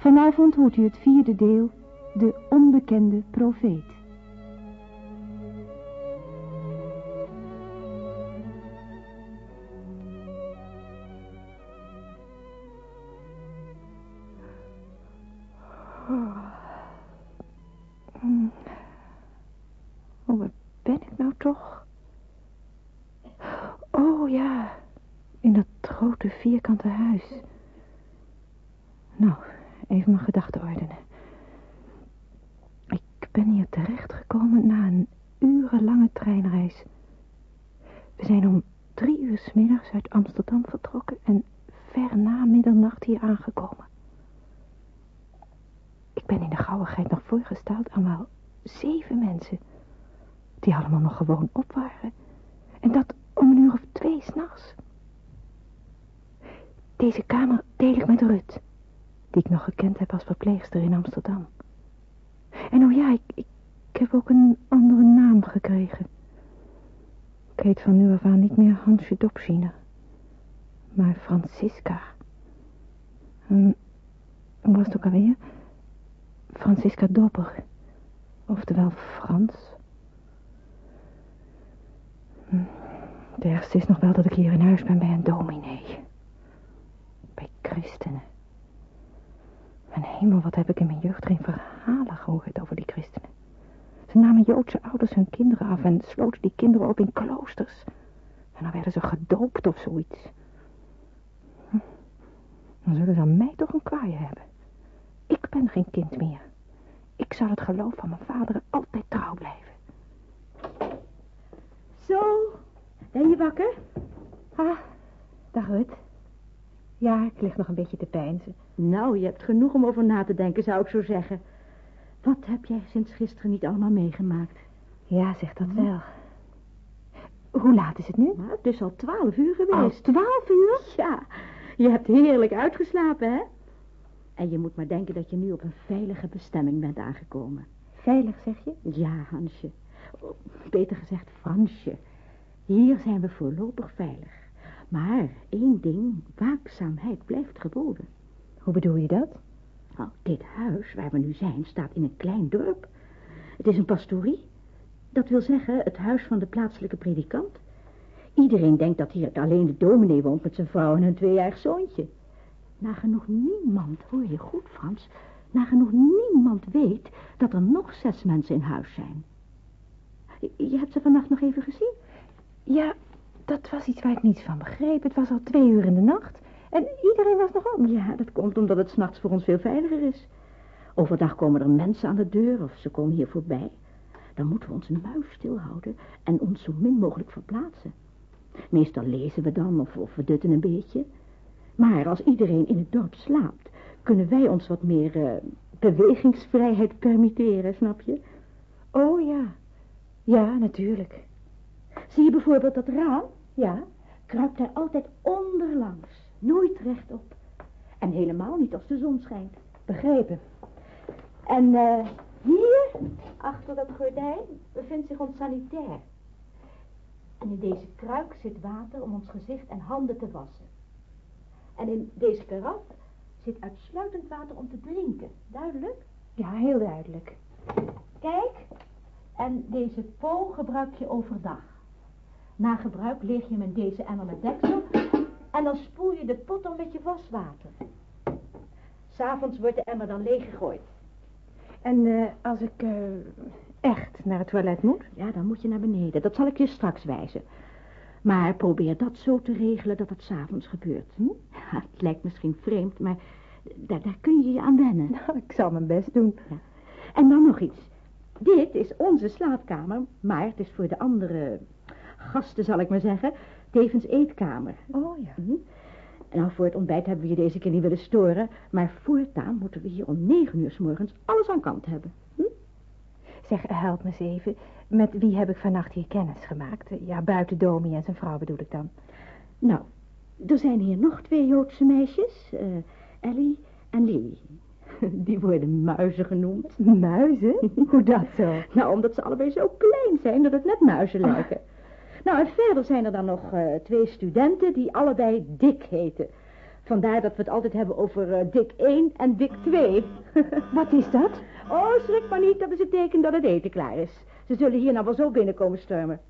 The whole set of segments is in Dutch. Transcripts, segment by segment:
Vanavond hoort u het vierde deel, De Onbekende Profeet. Maar Francisca. En, hoe was het ook alweer? Francisca Dopper, oftewel Frans. Hm, Het ergste is nog wel dat ik hier in huis ben bij een dominee. Bij christenen. Mijn hemel, wat heb ik in mijn jeugd geen verhalen gehoord over die christenen. Ze namen Joodse ouders hun kinderen af en sloten die kinderen op in kloosters. En dan werden ze gedoopt of zoiets. Hm. Dan zullen ze aan mij toch een kwaaie hebben. Ik ben geen kind meer. Ik zal het geloof van mijn vader altijd trouw blijven. Zo, ben je wakker? Ah, dag Rut. Ja, ik lig nog een beetje te pijnzen. Nou, je hebt genoeg om over na te denken, zou ik zo zeggen. Wat heb jij sinds gisteren niet allemaal meegemaakt? Ja, zeg dat wel. Hoe laat is het nu? Maar het is al twaalf uur Al geweest. twaalf uur? Ja, je hebt heerlijk uitgeslapen, hè? En je moet maar denken dat je nu op een veilige bestemming bent aangekomen. Veilig, zeg je? Ja, Hansje. Oh, Beter gezegd, Fransje. Hier zijn we voorlopig veilig. Maar één ding, waakzaamheid blijft geboden. Hoe bedoel je dat? Nou, dit huis waar we nu zijn staat in een klein dorp. Het is een pastorie. Dat wil zeggen het huis van de plaatselijke predikant. Iedereen denkt dat hier alleen de dominee woont met zijn vrouw en een tweejarig zoontje. Nagenoeg niemand, hoor je goed Frans, nagenoeg niemand weet dat er nog zes mensen in huis zijn. Je- hebt ze vannacht nog even gezien? Ja, dat was iets waar ik niets van begreep. Het was al twee uur in de nacht. En iedereen was nog op. Ja, dat komt omdat het s'nachts voor ons veel veiliger is. Overdag komen er mensen aan de deur of ze komen hier voorbij. Dan moeten we ons muis stilhouden en ons zo min mogelijk verplaatsen. Meestal lezen we dan of, we dutten een beetje. Maar als iedereen in het dorp slaapt, kunnen wij ons wat meer eh, bewegingsvrijheid permitteren, snap je? Oh ja. Ja, natuurlijk. Zie je bijvoorbeeld dat raam? Ja. Kruip daar altijd onderlangs, nooit rechtop. En helemaal niet als de zon schijnt. Begrepen. En eh, hier, achter dat gordijn, bevindt zich ons sanitair. En in deze kruik zit water om ons gezicht en handen te wassen. En in deze karaf zit uitsluitend water om te drinken. Duidelijk? Ja, heel duidelijk. Kijk, en deze po gebruik je overdag. Na gebruik leeg je hem in deze emmer met deksel en dan spoel je de pot dan met je waswater. S'avonds wordt de emmer dan leeggegooid. En eh, als ik eh, echt naar het toilet moet? Ja, dan moet je naar beneden. Dat zal ik je straks wijzen. Maar probeer dat zo te regelen dat het s'avonds gebeurt. Hm? Ja, het lijkt misschien vreemd, maar daar, daar kun je je aan wennen. Nou, ik zal mijn best doen. En dan nog iets. Dit is onze slaapkamer, maar het is voor de andere gasten, zal ik maar zeggen, tevens eetkamer. Oh ja. Hm? Nou, voor het ontbijt hebben we je deze keer niet willen storen, maar voortaan moeten we hier om negen uur s morgens alles aan kant hebben. Zeg, help me eens even. Met wie heb ik vannacht hier kennis gemaakt? Ja, buiten Domi en zijn vrouw bedoel ik dan. Nou, er zijn hier nog twee Joodse meisjes, eh, Ellie en Lily. Die worden muizen genoemd. Muizen? Hoe dat zo? Nou, omdat ze allebei zo klein zijn dat het net muizen lijken. Nou, en verder zijn er dan nog eh, twee studenten die allebei Dick heten. Vandaar dat we het altijd hebben over eh, dik 1 en dik 2. Wat is dat? oh, schrik maar niet, dat is het teken dat het eten klaar is. Ze zullen hier nou wel zo binnenkomen stormen.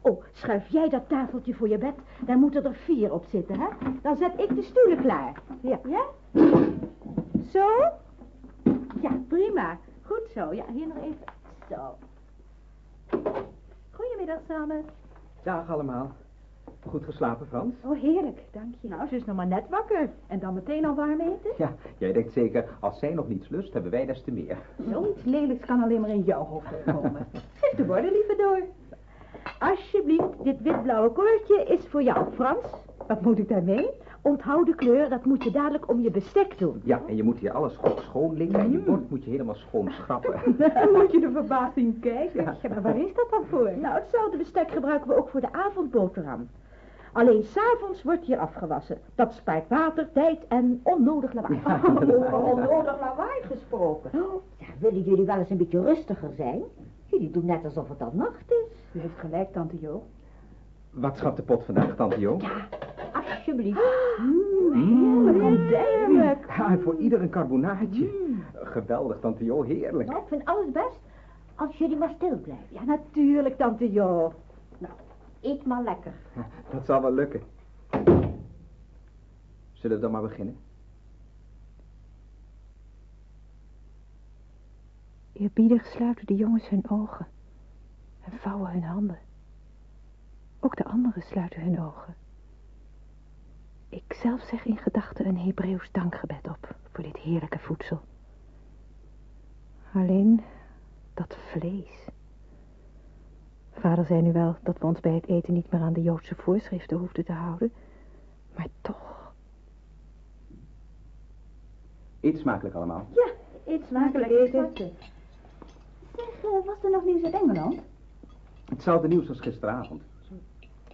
Oh, schuif jij dat tafeltje voor je bed. Daar moeten er vier op zitten, hè? Dan zet ik de stoelen klaar. Ja. Ja? Zo? Ja, prima. Goed zo. Ja, hier nog even. Zo. Goedemiddag samen. Dag allemaal. Goed geslapen, Frans? Oh, heerlijk, dank je. Nou, ze is nog maar net wakker. En dan meteen al warm eten? Ja, jij denkt zeker, als zij nog niets lust, hebben wij des te meer. Zoiets lelijks kan alleen maar in jouw hoofd komen. Geef de borden liever door. Alsjeblieft, dit wit-blauwe koordje is voor jou, Frans. Wat moet ik daarmee? Onthoud de kleur, dat moet je dadelijk om je bestek doen. Ja, en je moet hier alles goed schoon liggen en je bord moet je helemaal schoon schrappen. Dan moet je de verbazing kijken. Ja. maar waar is dat dan voor? Nou, hetzelfde bestek gebruiken we ook voor de avondboterham. Alleen s'avonds wordt hier afgewassen. Dat spaart water, tijd en onnodig lawaai. Over onnodig lawaai gesproken. Ja, willen jullie wel eens een beetje rustiger zijn? Jullie doen net alsof het al nacht is. U heeft gelijk, tante Jo. Wat schat de pot vandaag, tante Jo? Ja, alsjeblieft. Mm, heerlijk. Ja, en voor ieder een carbonaatje. Geweldig, tante Jo, heerlijk. Nou, ik vind alles best als jullie maar stil blijven. Ja, natuurlijk, tante Jo. Eet maar lekker. Dat zal wel lukken. Zullen we dan maar beginnen? Eerbiedig sluiten de jongens hun ogen en vouwen hun handen. Ook de anderen sluiten hun ogen. Ik zelf zeg in gedachten een Hebreeuws dankgebed op voor dit heerlijke voedsel. Alleen dat vlees. Vader zei nu wel dat we ons bij het eten niet meer aan de Joodse voorschriften hoefden te houden, maar toch. Eet smakelijk allemaal. Ja, eet smakelijk eten. Zeg, eh, was er nog nieuws uit Engeland? Hetzelfde nieuws als gisteravond.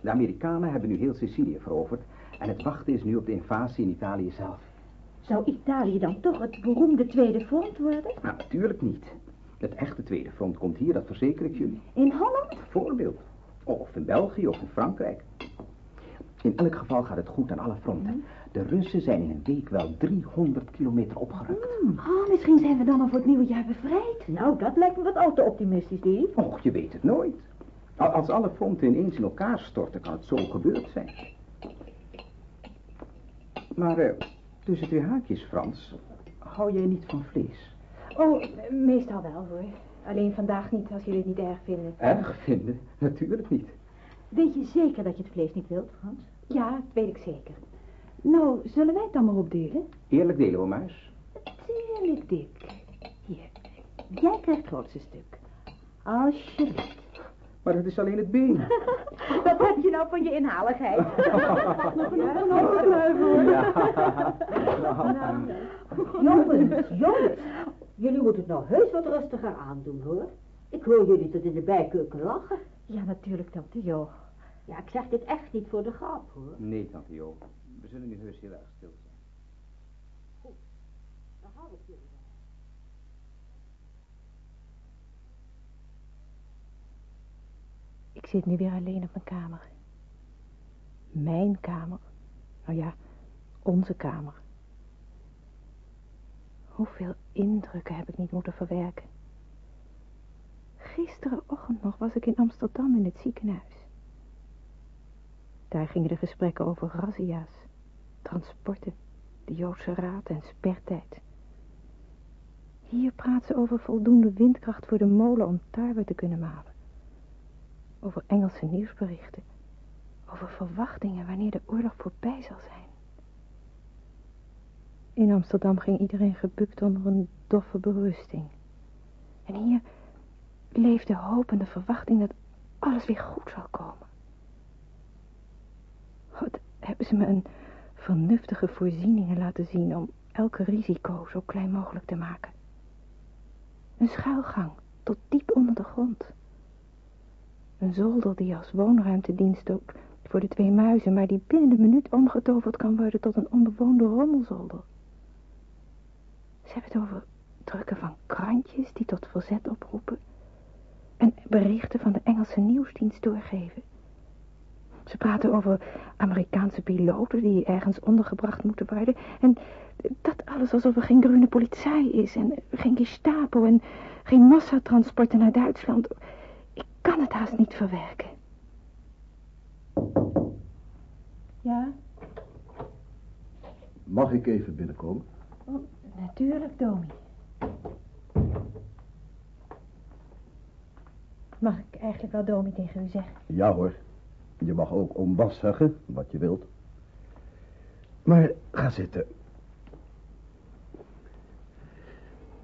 De Amerikanen hebben nu heel Sicilië veroverd en het wachten is nu op de invasie in Italië zelf. Zou Italië dan toch het beroemde Tweede Front worden? Nou, natuurlijk niet. Het echte Tweede Front komt hier, dat verzeker ik jullie. In Holland? Bijvoorbeeld. Of in België of in Frankrijk. In elk geval gaat het goed aan alle fronten. De Russen zijn in een week wel 300 kilometer opgerukt. Oh, misschien zijn we dan al voor het nieuwe jaar bevrijd. Nou, dat lijkt me wat al te optimistisch, Dave. Och, je weet het nooit. Al- Als alle fronten ineens in elkaar storten, kan het zo gebeurd zijn. Maar eh, tussen twee haakjes, Frans, hou jij niet van vlees? Oh, meestal wel hoor. Alleen vandaag niet, als jullie het niet erg vinden. Erg vinden? Natuurlijk niet. Weet je zeker dat je het vlees niet wilt, Frans? Ja, dat weet ik zeker. Nou, zullen wij het dan maar opdelen? Eerlijk delen, we muis. Tuurlijk, Dick. Hier, jij krijgt het grootste stuk. Alsjeblieft. Maar dat is alleen het been. Wat heb je nou van je inhaligheid? nog een Ja. Nou, Jongens, jongens. Jullie moeten het nou heus wat rustiger aandoen, hoor. Ik hoor jullie tot in de bijkeuken lachen. Ja, natuurlijk, tante Jo. Ja, ik zeg dit echt niet voor de grap, hoor. Nee, tante Jo. We zullen nu heus heel erg stil zijn. Dan hou ik jullie. Ik zit nu weer alleen op mijn kamer. Mijn kamer. Nou ja, onze kamer. Hoeveel indrukken heb ik niet moeten verwerken. Gisterenochtend nog was ik in Amsterdam in het ziekenhuis. Daar gingen de gesprekken over razzia's, transporten, de Joodse Raad en spertijd. Hier praat ze over voldoende windkracht voor de molen om tarwe te kunnen malen. Over Engelse nieuwsberichten. Over verwachtingen wanneer de oorlog voorbij zal zijn. In Amsterdam ging iedereen gebukt onder een doffe berusting. En hier leefde hoop en de verwachting dat alles weer goed zal komen. Wat hebben ze me een vernuftige voorzieningen laten zien om elke risico zo klein mogelijk te maken. Een schuilgang tot diep onder de grond. Een zolder die als woonruimte dienst ook voor de twee muizen, maar die binnen de minuut omgetoverd kan worden tot een onbewoonde rommelzolder. Ze hebben het over drukken van krantjes die tot verzet oproepen en berichten van de Engelse nieuwsdienst doorgeven. Ze praten over Amerikaanse piloten die ergens ondergebracht moeten worden. En dat alles alsof er geen groene politie is en geen gestapo en geen massatransporten naar Duitsland. Ik kan het haast niet verwerken. Ja? Mag ik even binnenkomen? Oh, natuurlijk, Domi. Mag ik eigenlijk wel Domi tegen u zeggen? Ja hoor. Je mag ook om Bas zeggen, wat je wilt. Maar ga zitten.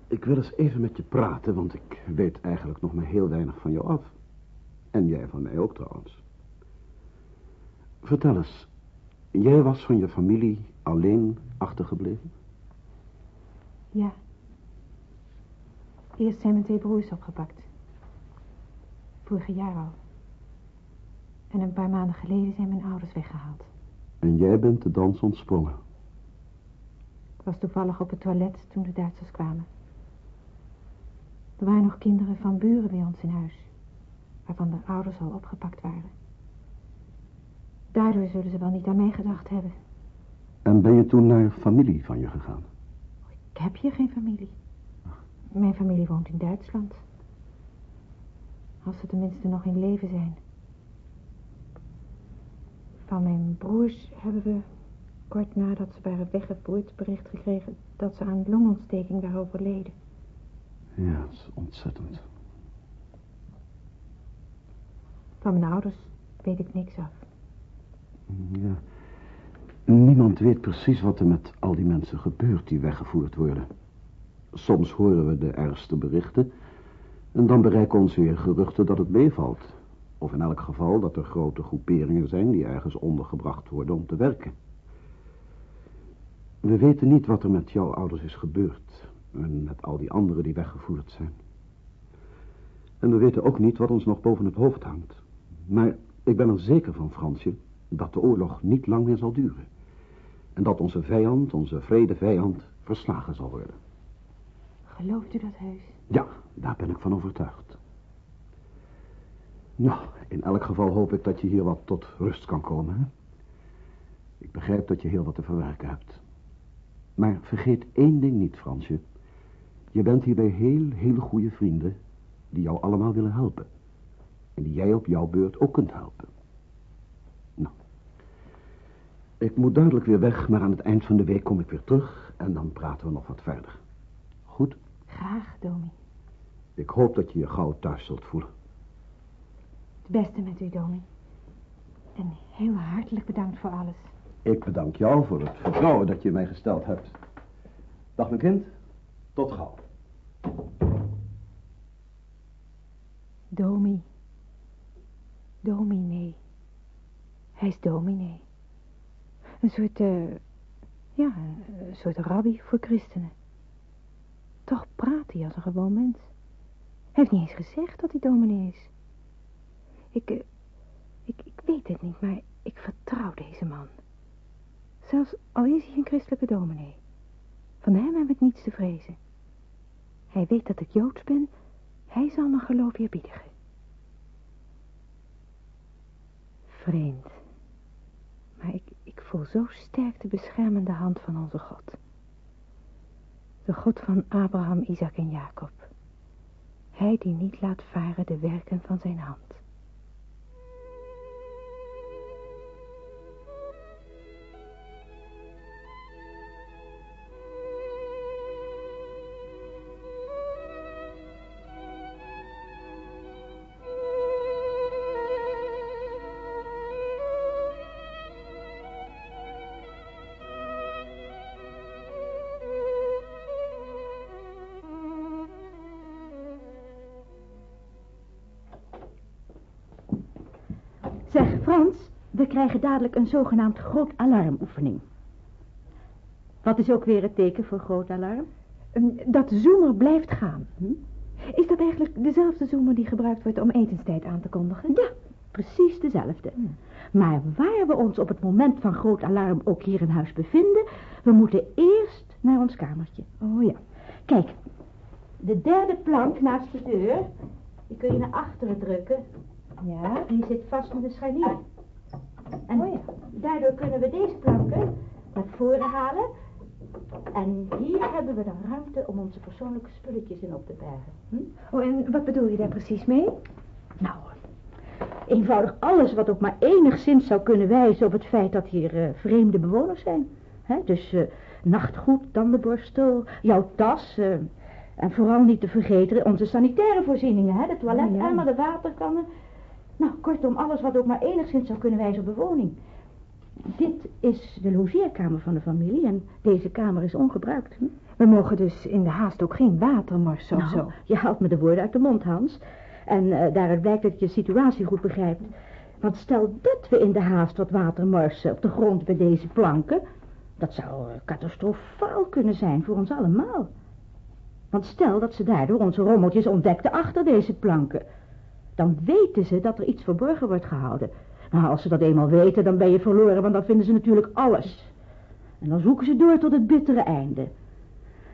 Ik wil eens even met je praten, want ik weet eigenlijk nog maar heel weinig van jou af. En jij van mij ook trouwens. Vertel eens, jij was van je familie alleen achtergebleven? Ja. Eerst zijn mijn twee broers opgepakt. Vorige jaar al. En een paar maanden geleden zijn mijn ouders weggehaald. En jij bent de dans ontsprongen? Ik was toevallig op het toilet toen de Duitsers kwamen. Er waren nog kinderen van buren bij ons in huis, waarvan de ouders al opgepakt waren. Daardoor zullen ze wel niet aan mij gedacht hebben. En ben je toen naar familie van je gegaan? Ik heb hier geen familie. Mijn familie woont in Duitsland. Als ze tenminste nog in leven zijn. Van mijn broers hebben we, kort nadat ze waren weggevoerd, bericht gekregen dat ze aan longontsteking waren overleden. Ja, dat is ontzettend. Van mijn ouders weet ik niks af. Ja. Niemand weet precies wat er met al die mensen gebeurt die weggevoerd worden. Soms horen we de ergste berichten... en dan bereiken ons weer geruchten dat het meevalt. Of in elk geval dat er grote groeperingen zijn... die ergens ondergebracht worden om te werken. We weten niet wat er met jouw ouders is gebeurd... en met al die anderen die weggevoerd zijn. En we weten ook niet wat ons nog boven het hoofd hangt. Maar ik ben er zeker van, Fransje dat de oorlog niet lang meer zal duren. En dat onze vijand, onze vredevijand, verslagen zal worden. Gelooft u dat heus? Ja, daar ben ik van overtuigd. Nou, in elk geval hoop ik dat je hier wat tot rust kan komen. Hè? Ik begrijp dat je heel wat te verwerken hebt. Maar vergeet één ding niet, Fransje. Je bent hier bij heel, hele goede vrienden... die jou allemaal willen helpen. En die jij op jouw beurt ook kunt helpen. Ik moet duidelijk weer weg, maar aan het eind van de week kom ik weer terug en dan praten we nog wat verder. Goed? Graag, Domi. Ik hoop dat je je gauw thuis zult voelen. Het beste met u, Domi. En heel hartelijk bedankt voor alles. Ik bedank jou voor het vertrouwen dat je mij gesteld hebt. Dag mijn kind, tot gauw. Domi. Dominee. Hij is dominee. Een soort, uh, ja, een soort rabbi voor christenen. Toch praat hij als een gewoon mens. Hij heeft niet eens gezegd dat hij dominee is. Ik, uh, ik, ik weet het niet, maar ik vertrouw deze man. Zelfs al is hij een christelijke dominee. Van hem heb ik niets te vrezen. Hij weet dat ik Joods ben. Hij zal mijn geloof eerbiedigen. Vreemd. Maar ik, voel zo sterk de beschermende hand van onze God. De God van Abraham, Isaac en Jacob. Hij die niet laat varen de werken van zijn hand. Krijgen dadelijk een zogenaamd groot alarmoefening. Wat is ook weer het teken voor groot alarm? Ehm, dat de zoemer blijft gaan. Hm? Is dat eigenlijk dezelfde zoemer die gebruikt wordt om etenstijd aan te kondigen? Ja, precies dezelfde. Hm. Maar waar we ons op het moment van groot alarm ook hier in huis bevinden... we moeten eerst naar ons kamertje. Oh ja. Kijk, de derde plank naast de deur... die kun je naar achteren drukken ja? Die zit vast met een scharnier. En Oh ja. daardoor kunnen we deze planken naar voren halen. En hier hebben we dan ruimte om onze persoonlijke spulletjes in op te bergen. Hm? Oh, en wat bedoel je daar precies mee? Nou, eenvoudig alles wat ook maar enigszins zou kunnen wijzen op het feit dat hier eh, vreemde bewoners zijn. Hè? Dus eh, nachtgoed, tandenborstel, jouw tas. eh, en vooral niet te vergeten onze sanitaire voorzieningen. Hè? De toiletemmer, de waterkannen. Nou, kortom, alles wat ook maar enigszins zou kunnen wijzen op bewoning. Dit is de logeerkamer van de familie en deze kamer is ongebruikt. Hm? We mogen dus in de haast ook geen watermars of Nou, zo. je haalt me de woorden uit de mond, Hans. En eh, daaruit blijkt dat je de situatie goed begrijpt. Want stel dat we in de haast wat water morsen op de grond bij deze planken... dat zou eh, catastrofaal kunnen zijn voor ons allemaal. Want stel dat ze daardoor onze rommeltjes ontdekten achter deze planken. Dan weten ze dat er iets verborgen wordt gehouden. Nou, als ze dat eenmaal weten, dan ben je verloren, want dan vinden ze natuurlijk alles. En dan zoeken ze door tot het bittere einde.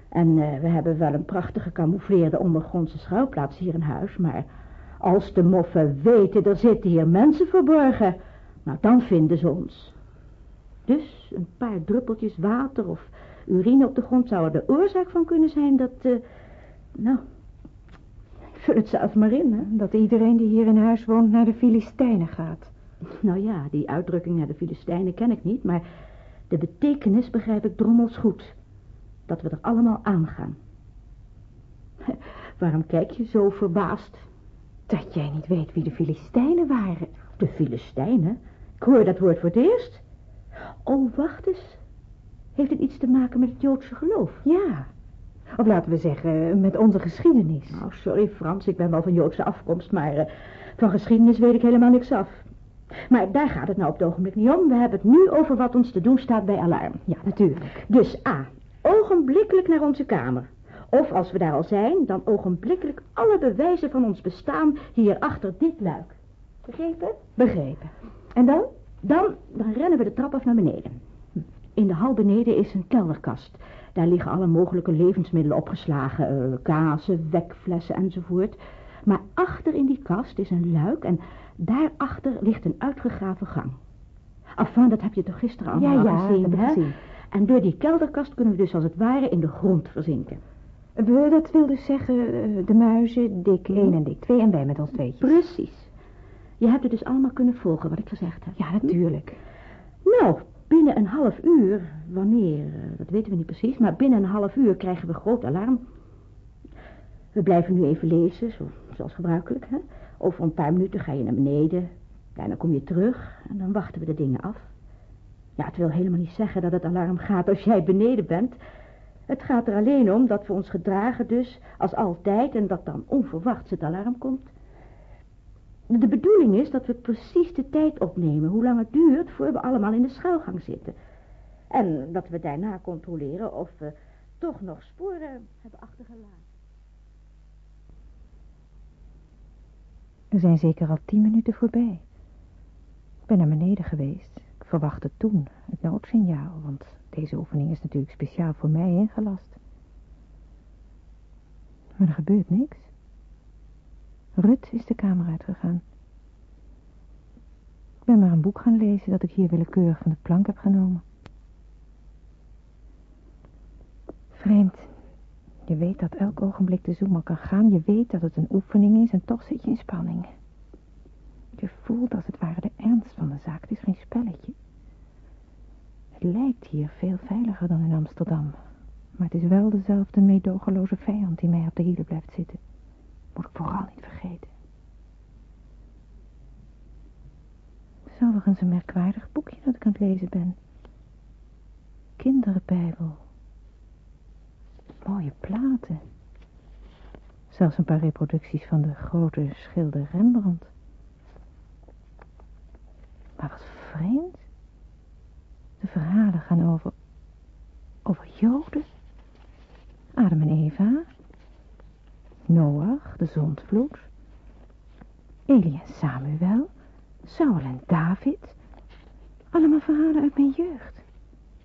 En eh, we hebben wel een prachtige gecamoufleerde ondergrondse schuilplaats hier in huis, maar als de moffen weten er zitten hier mensen verborgen, nou dan vinden ze ons. Dus een paar druppeltjes water of urine op de grond zouden de oorzaak van kunnen zijn dat, eh, nou, vul het zelf maar in, hè. Dat iedereen die hier in huis woont naar de Filistijnen gaat. Nou ja, die uitdrukking naar de Filistijnen ken ik niet, maar de betekenis begrijp ik drommels goed. Dat we er allemaal aan gaan. Waarom kijk je zo verbaasd? Dat jij niet weet wie de Filistijnen waren. De Filistijnen? Ik hoor dat woord voor het eerst. Oh, wacht eens. Heeft het iets te maken met het Joodse geloof? Ja. Of laten we zeggen, met onze geschiedenis. Nou, sorry Frans, ik ben wel van Joodse afkomst, maar eh, van geschiedenis weet ik helemaal niks af. Maar daar gaat het nou op het ogenblik niet om. We hebben het nu over wat ons te doen staat bij alarm. Ja, natuurlijk. Dus A, ogenblikkelijk naar onze kamer. Of als we daar al zijn, dan ogenblikkelijk alle bewijzen van ons bestaan hier achter dit luik. Begrepen? Begrepen. En dan? Dan, dan rennen we de trap af naar beneden. In de hal beneden is een kelderkast. Daar liggen alle mogelijke levensmiddelen opgeslagen. eh, kazen, wekflessen enzovoort. Maar achter in die kast is een luik en daarachter ligt een uitgegraven gang. Enfin, dat heb je toch gisteren Ja, allemaal ja, gezien, heb ik hè? gezien. En door die kelderkast kunnen we dus als het ware in de grond verzinken. We, dat wil dus zeggen, eh, de muizen, dik 1 en dik 2 en wij met ons tweetjes. Precies. Je hebt het dus allemaal kunnen volgen wat ik gezegd heb. Ja, natuurlijk. Nou, binnen een half uur, wanneer, eh, dat weten we niet precies, maar binnen een half uur krijgen we groot alarm. We blijven nu even lezen, zo, zoals gebruikelijk. Hè? Over een paar minuten ga je naar beneden, daarna kom je terug en dan wachten we de dingen af. Ja, het wil helemaal niet zeggen dat het alarm gaat als jij beneden bent. Het gaat er alleen om dat we ons gedragen dus als altijd en dat dan onverwachts het alarm komt. De bedoeling is dat we precies de tijd opnemen hoe lang het duurt voor we allemaal in de schuilgang zitten. En dat we daarna controleren of we toch nog sporen hebben achtergelaten. Er zijn zeker al tien minuten voorbij. Ik ben naar beneden geweest. Ik verwachtte toen het noodsignaal, want deze oefening is natuurlijk speciaal voor mij ingelast. Maar er gebeurt niks. Rut is de kamer uitgegaan. Ik ben maar een boek gaan lezen dat ik hier willekeurig van de plank heb genomen. Vreemd. Je weet dat elk ogenblik de zoemer kan gaan. Je weet dat het een oefening is en toch zit je in spanning. Je voelt als het ware de ernst van de zaak. Het is geen spelletje. Het lijkt hier veel veiliger dan in Amsterdam. Maar het is wel dezelfde meedogenloze vijand die mij op de hielen blijft zitten. Moet ik vooral niet vergeten. Het is overigens een merkwaardig boekje dat ik aan het lezen ben. Kinderbijbel. Mooie platen. Zelfs een paar reproducties van de grote schilder Rembrandt. Maar wat vreemd. De verhalen gaan over... over Joden. Adam en Eva. Noach, de zondvloed. Elie en Samuel. Saul en David. Allemaal verhalen uit mijn jeugd.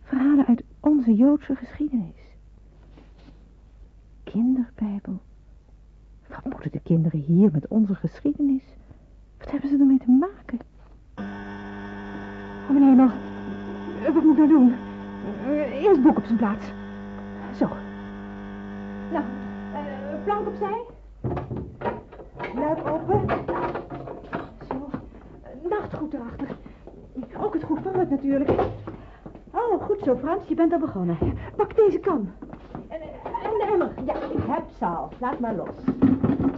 Verhalen uit onze Joodse geschiedenis. Kinderbijbel. Wat moeten de kinderen hier met onze geschiedenis? Wat hebben ze ermee te maken? wat moet ik nou doen? Eh, eerst boek op zijn plaats. Zo. Nou, uh, plank opzij. Luik open. Zo. Nachtgoed erachter. Ook het goed van het natuurlijk. Oh, goed zo, Frans. Je bent al begonnen. Pak deze kan. En, en de emmer. Ja, ik heb ze al. Laat maar los.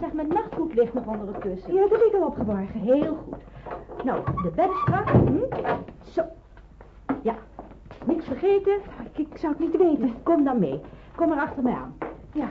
Zeg, mijn nachtgoed ligt nog onder het kussen. Ja, dat heb ik al opgeborgen. Heel goed. Nou, de bed is strak. Hm? Zo. Ja. Niks vergeten? Ik, ik zou het niet weten. Kom dan mee. Kom er achter mij aan. Ja.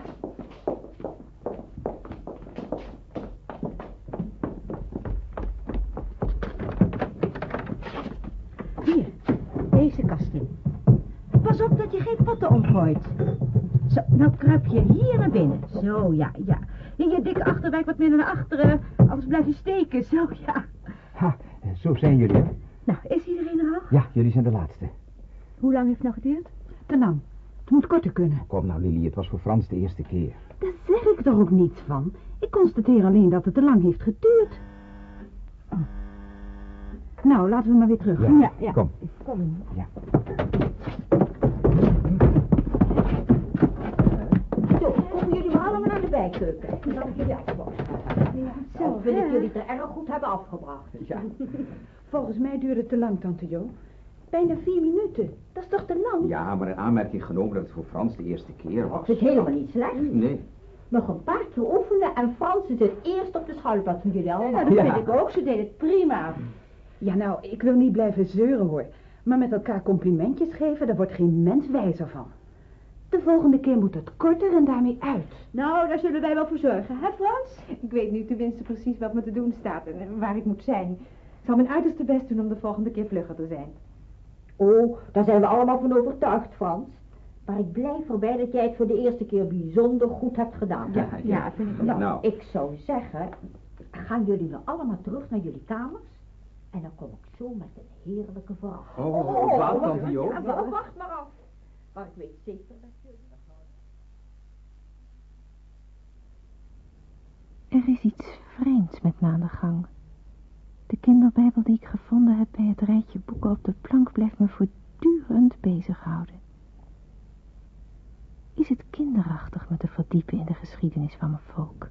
Zo, nou kruip je hier naar binnen. Zo, ja, ja. In je dikke achterwijk wat meer naar achteren, anders blijf je steken. Zo, ja. Ha, zo zijn jullie, hè? Nou, is iedereen er al? Ja, jullie zijn de laatste. Hoe lang heeft het nou geduurd? Te lang. Het moet korter kunnen. Kom nou, Lily, het was voor Frans de eerste keer. Daar zeg ik toch ook niets van. Ik constateer alleen dat het te lang heeft geduurd. Oh. Nou, laten we maar weer terug. Ja, ja. kom. Kom. Ja. De bijkeuken. Dan jullie afwassen. Ja, zo vind ik jullie er erg goed hebben afgebracht. Ja. Volgens mij duurde het te lang, tante Jo. Bijna vier minuten. Dat is toch te lang? Ja, maar in aanmerking genomen dat het voor Frans de eerste keer was. Dat is helemaal niet slecht. Nee. Nog een paar keer oefenen en Frans is het eerst op de schuilplaats van jullie allemaal. Ja, dat Ja. vind ik ook. Ze deed het prima. Ja, nou, ik wil niet blijven zeuren, hoor. Maar met elkaar complimentjes geven, daar wordt geen mens wijzer van. De volgende keer moet het korter en daarmee uit. Nou, daar zullen wij wel voor zorgen, hè Frans? Ik weet nu tenminste precies wat me te doen staat en waar ik moet zijn. Ik zal mijn uiterste best doen om de volgende keer vlugger te zijn. Oh, daar zijn we allemaal van overtuigd, Frans. Maar ik blijf erbij dat jij het voor de eerste keer bijzonder goed hebt gedaan. Ja, ja. vind ik Nou, Nou. ik zou zeggen, gaan jullie nou allemaal terug naar jullie kamers? En dan kom ik zo met een heerlijke verrassing. Oh, wat, tante Jo? Ja, wel, wacht maar af. Maar ik weet zeker dat jullie nog wel... Er is iets vreemds met me aan de gang. De kinderbijbel die ik gevonden heb bij het rijtje boeken op de plank blijft me voortdurend bezighouden. Is het kinderachtig me te verdiepen in de geschiedenis van mijn volk?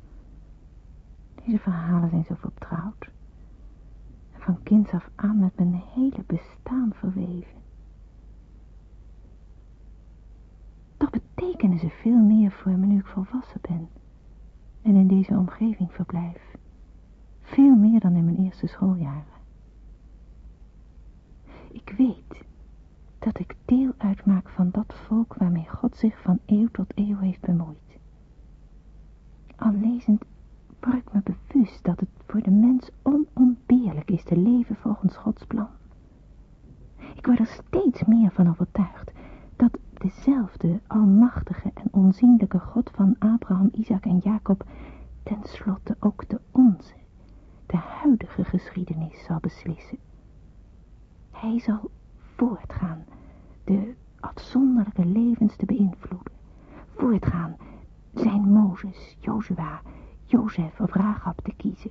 Deze verhalen zijn zo vertrouwd. Van kinds af aan met mijn hele bestaan verweven. Toch betekenen ze veel meer voor me nu ik volwassen ben en in deze omgeving verblijf. Veel meer dan in mijn eerste schooljaren. Ik weet dat ik deel uitmaak van dat volk waarmee God zich van eeuw tot eeuw heeft bemoeid. Al lezend word ik me bewust dat het voor de mens onontbeerlijk is te leven volgens Gods plan. Ik word er steeds meer van overtuigd dat dezelfde almachtige en onzienlijke God van Abraham, Isaac en Jacob tenslotte ook de onze, de huidige geschiedenis zal beslissen. Hij zal voortgaan de afzonderlijke levens te beïnvloeden. Voortgaan zijn Mozes, Jozua, Jozef of Rahab te kiezen.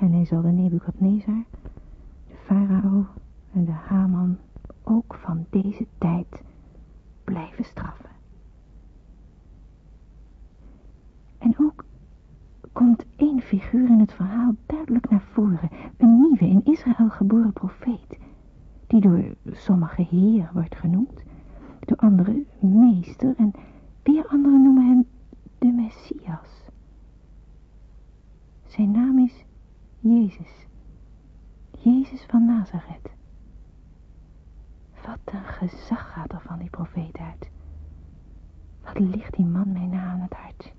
En hij zal de Nebukadnezar, de farao en de Haman ook van deze tijd blijven straffen. En ook komt één figuur in het verhaal duidelijk naar voren. Een nieuwe in Israël geboren profeet. Die door sommigen heer wordt genoemd. Door anderen meester. En weer anderen noemen hem de Messias. Zijn naam is Jezus. Jezus van Nazareth. Wat een gezag gaat er van die profeet uit. Wat ligt die man mij na aan het hart.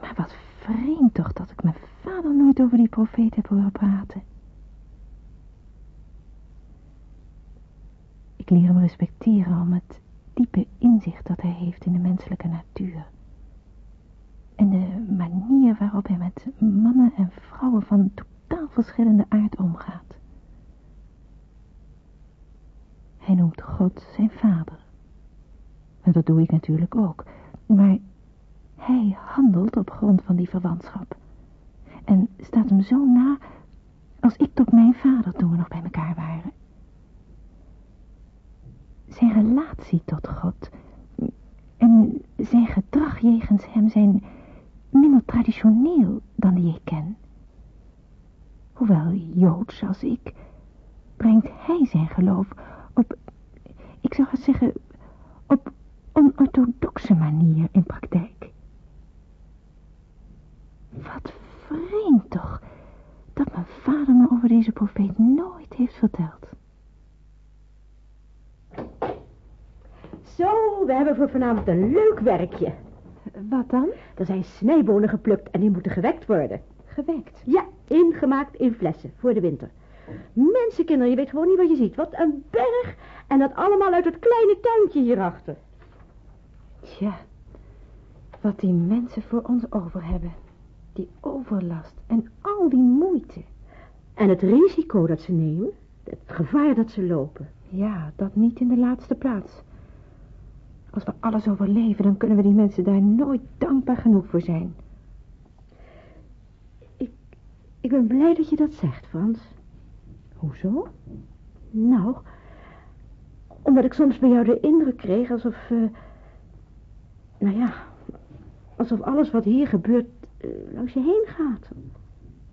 Maar wat vreemd toch dat ik mijn vader nooit over die profeet heb horen praten. Ik leer hem respecteren om het diepe inzicht dat hij heeft in de menselijke natuur. En de manier waarop hij met mannen en vrouwen van totaal verschillende aard omgaat. Hij noemt God zijn vader. En dat doe ik natuurlijk ook. Maar hij handelt op grond van die verwantschap. En staat hem zo na als ik tot mijn vader toen we nog bij elkaar waren. Zijn relatie tot God en zijn gedrag jegens hem zijn minder traditioneel dan die ik ken. Hoewel Joods als ik, brengt hij zijn geloof op, ik zou het zeggen, op onorthodoxe manier in praktijk. Wat vreemd toch, dat mijn vader me over deze profeet nooit heeft verteld. Zo, we hebben voor vanavond een leuk werkje. Wat dan? Er zijn snijbonen geplukt en die moeten gewekt worden. Gewekt. Ja, ingemaakt in flessen voor de winter. Mensenkinderen, je weet gewoon niet wat je ziet. Wat een berg. En dat allemaal uit het kleine tuintje hierachter. Tja, wat die mensen voor ons over hebben. Die overlast en al die moeite. En het risico dat ze nemen. Het gevaar dat ze lopen. Ja, dat niet in de laatste plaats. Als we alles overleven, dan kunnen we die mensen daar nooit dankbaar genoeg voor zijn. Ik, ik ben blij dat je dat zegt, Frans. Hoezo? Nou, omdat ik soms bij jou de indruk kreeg alsof... eh, nou ja, alsof alles wat hier gebeurt eh, langs je heen gaat.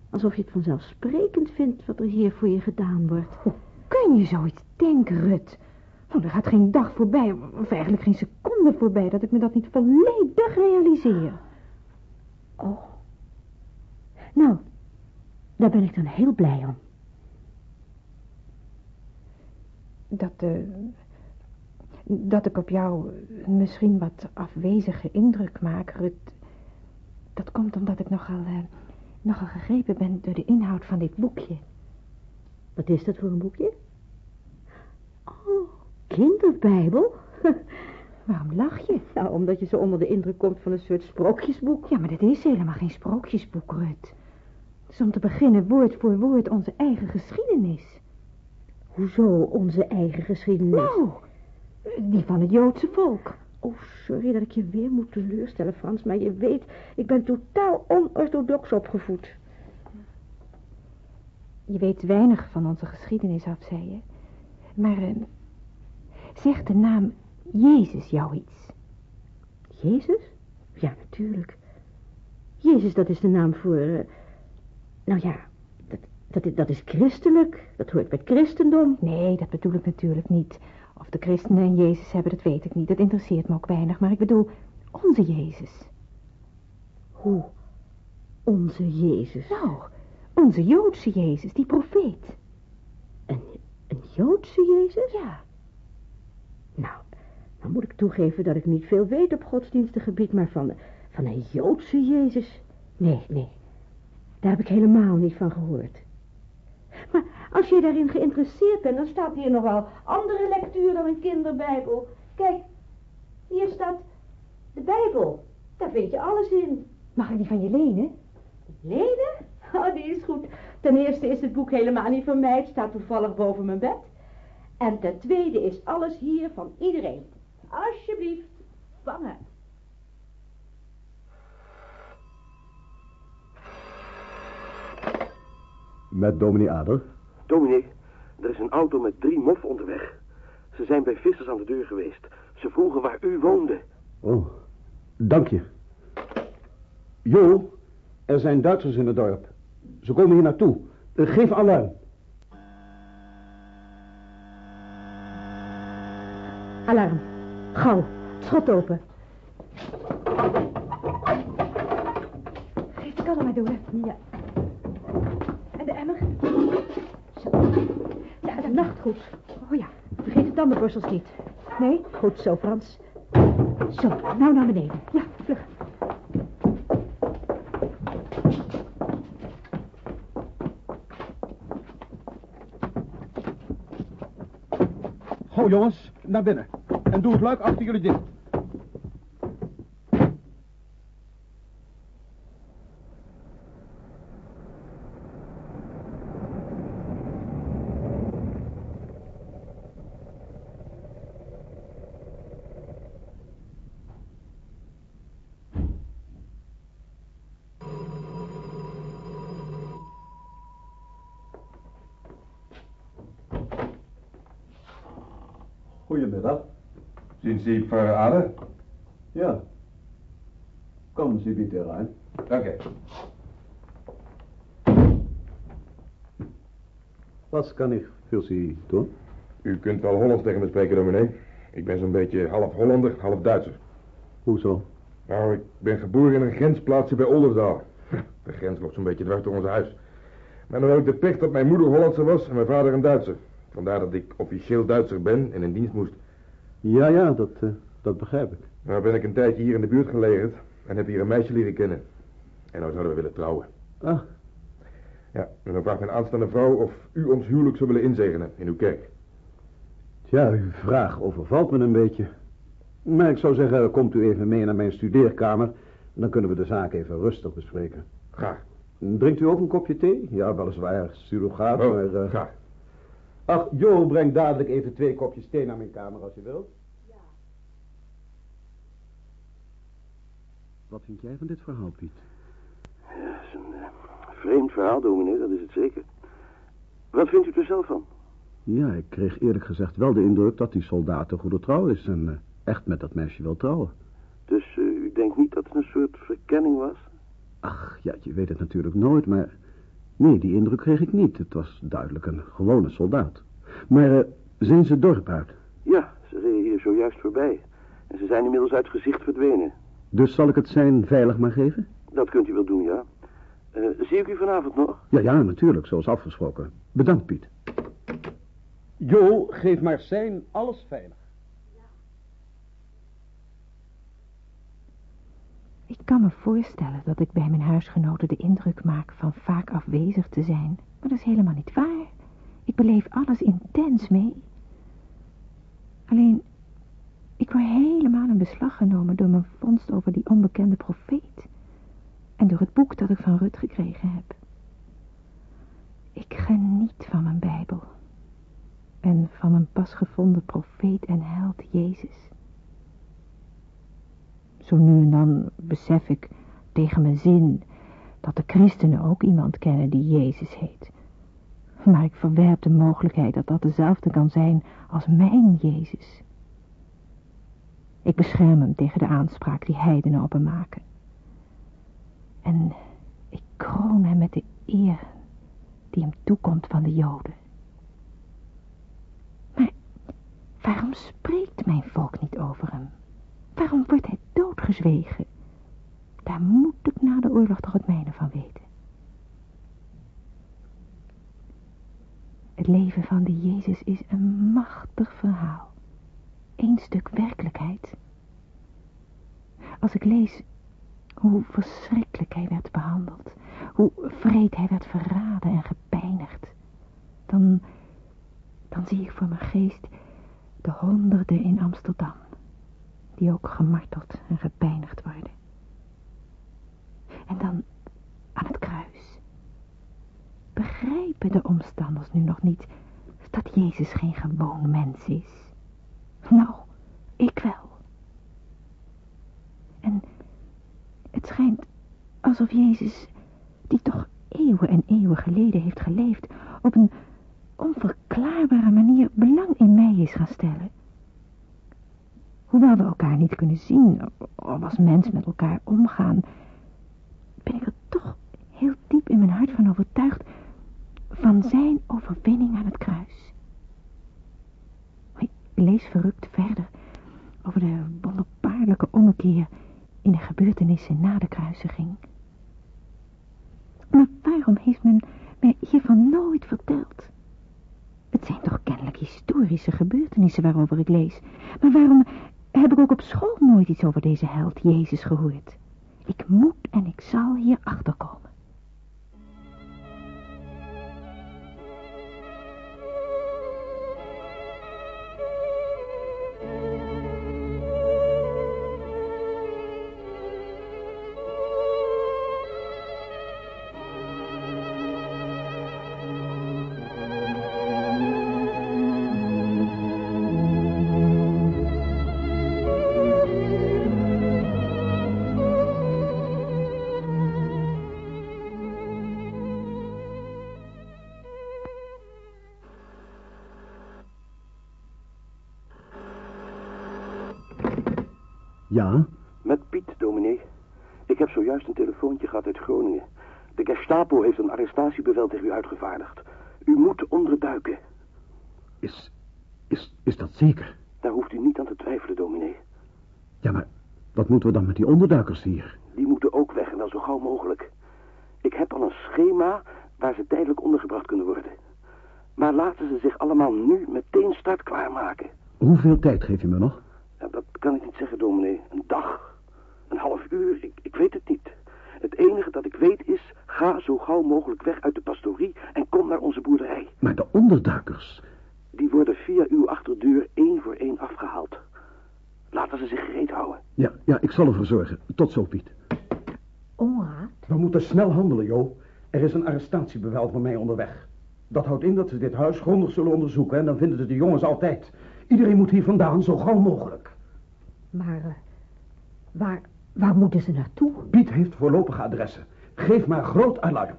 Alsof je het vanzelfsprekend vindt wat er hier voor je gedaan wordt. Kun je zoiets denken, Rut? Oh, er gaat geen dag voorbij, of eigenlijk geen seconde voorbij... dat ik me dat niet volledig realiseer. Oh. Nou, daar ben ik dan heel blij om. Dat, eh, dat ik op jou misschien wat afwezige indruk maak, Rut... dat komt omdat ik nogal, eh, nogal gegrepen ben door de inhoud van dit boekje. Wat is dat voor een boekje? Oh, kinderbijbel? Waarom lach je? nou, omdat je zo onder de indruk komt van een soort sprookjesboek. Ja, maar dit is helemaal geen sprookjesboek, Rut. Het is om te beginnen woord voor woord onze eigen geschiedenis. Hoezo onze eigen geschiedenis? Nou, die van het Joodse volk. Oh, sorry dat ik je weer moet teleurstellen, Frans. Maar je weet, ik ben totaal onorthodox opgevoed. Je weet weinig van onze geschiedenis af, zei je. Maar eh, zegt de naam Jezus jou iets? Jezus? Ja, natuurlijk. Jezus, dat is de naam voor... eh, nou ja, dat, dat, is- dat is christelijk. Dat hoort bij het christendom. Nee, dat bedoel ik natuurlijk niet. Of de christenen en Jezus hebben, dat weet ik niet. Dat interesseert me ook weinig. Maar ik bedoel onze Jezus. Hoe? Onze Jezus. Nou, onze Joodse Jezus, die profeet. Een, een Joodse Jezus? Ja, Nou, dan moet ik toegeven dat ik niet veel weet op godsdienstengebied, maar van, van een Joodse Jezus? Nee, nee. Daar heb ik helemaal niet van gehoord. Maar als je daarin geïnteresseerd bent, dan staat hier nog wel andere lectuur dan een kinderbijbel. Kijk, hier staat de Bijbel. Daar vind je alles in. mag ik die van je lenen? Lenen? Oh, die is goed. Ten eerste is het boek helemaal niet van mij. Het staat toevallig boven mijn bed. En ten tweede is alles hier van iedereen. Alsjeblieft, vangen. Met dominee Ader. Dominee, er is een auto met drie moffen onderweg. Ze zijn bij vissers aan de deur geweest. Ze vroegen waar u woonde. Oh, dank je. Jo, er zijn Duitsers in het dorp. Ze komen hier naartoe. Eh, Geef alarm. Alarm. Gauw. Schot open. Geef de kan maar door. Ja. De emmer? Ja, de nachtgoed. Oh ja. Vergeet de tandenborstels niet. Nee? Goed zo, Frans. Zo, nou naar beneden. Ja, vlug. Go jongens, naar binnen. En doe het luik achter jullie dicht. Pfarrer Ahle? Ja. Kommen Sie bitte rein. Danke. Was kan ik voor Sie doen? U kunt wel Hollands tegen me spreken, dominee. Ik ben zo'n beetje half Hollander, half Duitser. Hoezo? Nou, ik ben geboren in een grensplaatsje bij Oldenzaal. De grens loopt zo'n beetje dwars door ons huis. Maar dan heb ik de pech dat mijn moeder Hollandse was en mijn vader een Duitser. Vandaar dat ik officieel Duitser ben en in dienst moest. Ja, ja, dat, eh, dat begrijp ik. Nou ben ik een tijdje hier in de buurt gelegerd en heb hier een meisje leren kennen. En nou zouden we willen trouwen. Ah, Ja, en dan vraagt mijn aanstaande vrouw of u ons huwelijk zou willen inzegenen in uw kerk. tja, uw vraag overvalt me een beetje. Maar ik zou zeggen, komt u even mee naar mijn studeerkamer. Dan kunnen we de zaak even rustig bespreken. Graag. Drinkt u ook een kopje thee? Ja, weliswaar surrogaat, Oh, maar... eh, graag. Ach, Jo, breng dadelijk even twee kopjes thee naar mijn kamer als je wilt. Wat vind jij van dit verhaal, Piet? Ja, dat is een eh, vreemd verhaal, dominee, dat is het zeker. Wat vindt u er zelf van? Ja, ik kreeg eerlijk gezegd wel de indruk dat die soldaat een goede trouw is en eh, echt met dat meisje wil trouwen. Dus eh, u denkt niet dat het een soort verkenning was? Ach, ja, je weet het natuurlijk nooit, maar... Nee, die indruk kreeg ik niet. Het was duidelijk een gewone soldaat. Maar eh, zijn ze het dorp uit? Ja, ze reden hier zojuist voorbij. En ze zijn inmiddels uit het gezicht verdwenen. Dus zal ik het zijn veilig maar geven? Dat kunt u wel doen, ja. Eh, zie ik u vanavond nog? Ja, ja, natuurlijk, zoals afgesproken. Bedankt, Piet. Jo, geef maar zijn alles veilig. Ik kan me voorstellen dat ik bij mijn huisgenoten de indruk maak van vaak afwezig te zijn. Maar dat is helemaal niet waar. Ik beleef alles intens mee. Alleen, ik word helemaal in beslag genomen door mijn vondst over die onbekende profeet. En door het boek dat ik van Rut gekregen heb. Ik geniet van mijn Bijbel. En van mijn pas gevonden profeet en held Jezus. Zo nu en dan besef ik tegen mijn zin dat de christenen ook iemand kennen die Jezus heet. Maar ik verwerp de mogelijkheid dat dat dezelfde kan zijn als mijn Jezus. Ik bescherm hem tegen de aanspraak die heidenen op hem maken. En ik kroon hem met de eer die hem toekomt van de Joden. Maar waarom spreekt mijn volk niet over hem? Waarom wordt hij doodgezwegen? Daar moet ik na de oorlog toch het mijne van weten. Het leven van die Jezus is een machtig verhaal. Eén stuk werkelijkheid. Als ik lees hoe verschrikkelijk hij werd behandeld, hoe vreed hij werd verraden en gepijnigd, dan, dan zie ik voor mijn geest de honderden in Amsterdam die ook gemarteld en gepijnigd worden. En dan aan het kruis. Begrijpen de omstanders nu nog niet dat Jezus geen gewoon mens is? Nou, ik wel. En het schijnt alsof Jezus, die toch eeuwen en eeuwen geleden heeft geleefd, op een onverklaarbare manier belang in mij is gaan stellen. Hoewel we elkaar niet kunnen zien, of als mens met elkaar omgaan, ben ik er toch heel diep in mijn hart van overtuigd van zijn overwinning aan het kruis. Ik lees verrukt verder over de wonderbaarlijke ommekeer in de gebeurtenissen na de kruisiging. Maar waarom heeft men mij hiervan nooit verteld? Het zijn toch kennelijk historische gebeurtenissen waarover ik lees. Maar waarom heb ik ook op school nooit iets over deze held Jezus gehoord? Ik moet en ik zal hier achterkomen. Arrestatiebevel tegen u uitgevaardigd. U moet onderduiken. Is, is, is dat zeker? Daar hoeft u niet aan te twijfelen, dominee. Ja, maar wat moeten we dan met die onderduikers hier? Die moeten ook weg en wel zo gauw mogelijk. Ik heb al een schema waar ze tijdelijk ondergebracht kunnen worden. Maar laten ze zich allemaal nu meteen startklaar maken. Hoeveel tijd geef je me nog? Ja, dat kan ik niet zeggen, dominee. Een dag, een half uur, ik, ik weet het niet. Het enige dat ik weet is, ga zo gauw mogelijk weg uit de pastorie en kom naar onze boerderij. Maar de onderduikers... Die worden via uw achterdeur één voor één afgehaald. Laten ze zich gereed houden. Ja, ja, ik zal ervoor zorgen. Tot zo, Piet. Onraad? We moeten snel handelen, Jo. Er is een arrestatiebevel voor mij onderweg. Dat houdt in dat ze dit huis grondig zullen onderzoeken en dan vinden ze de jongens altijd. Iedereen moet hier vandaan, zo gauw mogelijk. Maar eh, waar, waar moeten ze naartoe? Piet heeft voorlopige adressen. Geef maar groot alarm.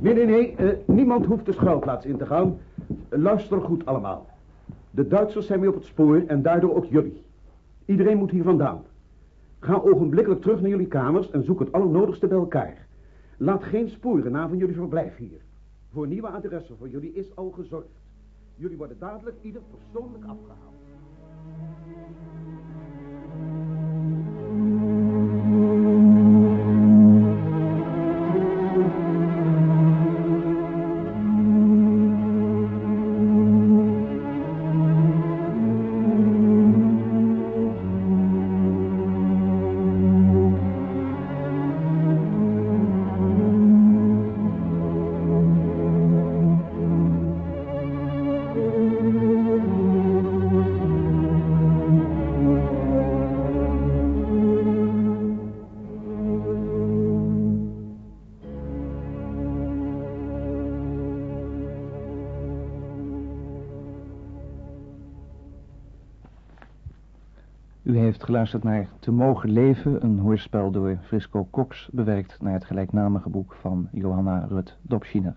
Nee, nee, nee. eh, niemand hoeft de schuilplaats in te gaan. Luister goed allemaal. De Duitsers zijn weer op het spoor en daardoor ook jullie. Iedereen moet hier vandaan. Ga ogenblikkelijk terug naar jullie kamers en zoek het allernodigste bij elkaar. Laat geen sporen na van jullie verblijf hier. Voor nieuwe adressen voor jullie is al gezorgd. Jullie worden dadelijk ieder persoonlijk afgehaald. Geluisterd naar Te Mogen Leven, een hoorspel door Frisco Cox, bewerkt naar het gelijknamige boek van Johanna Rut Dobschiner.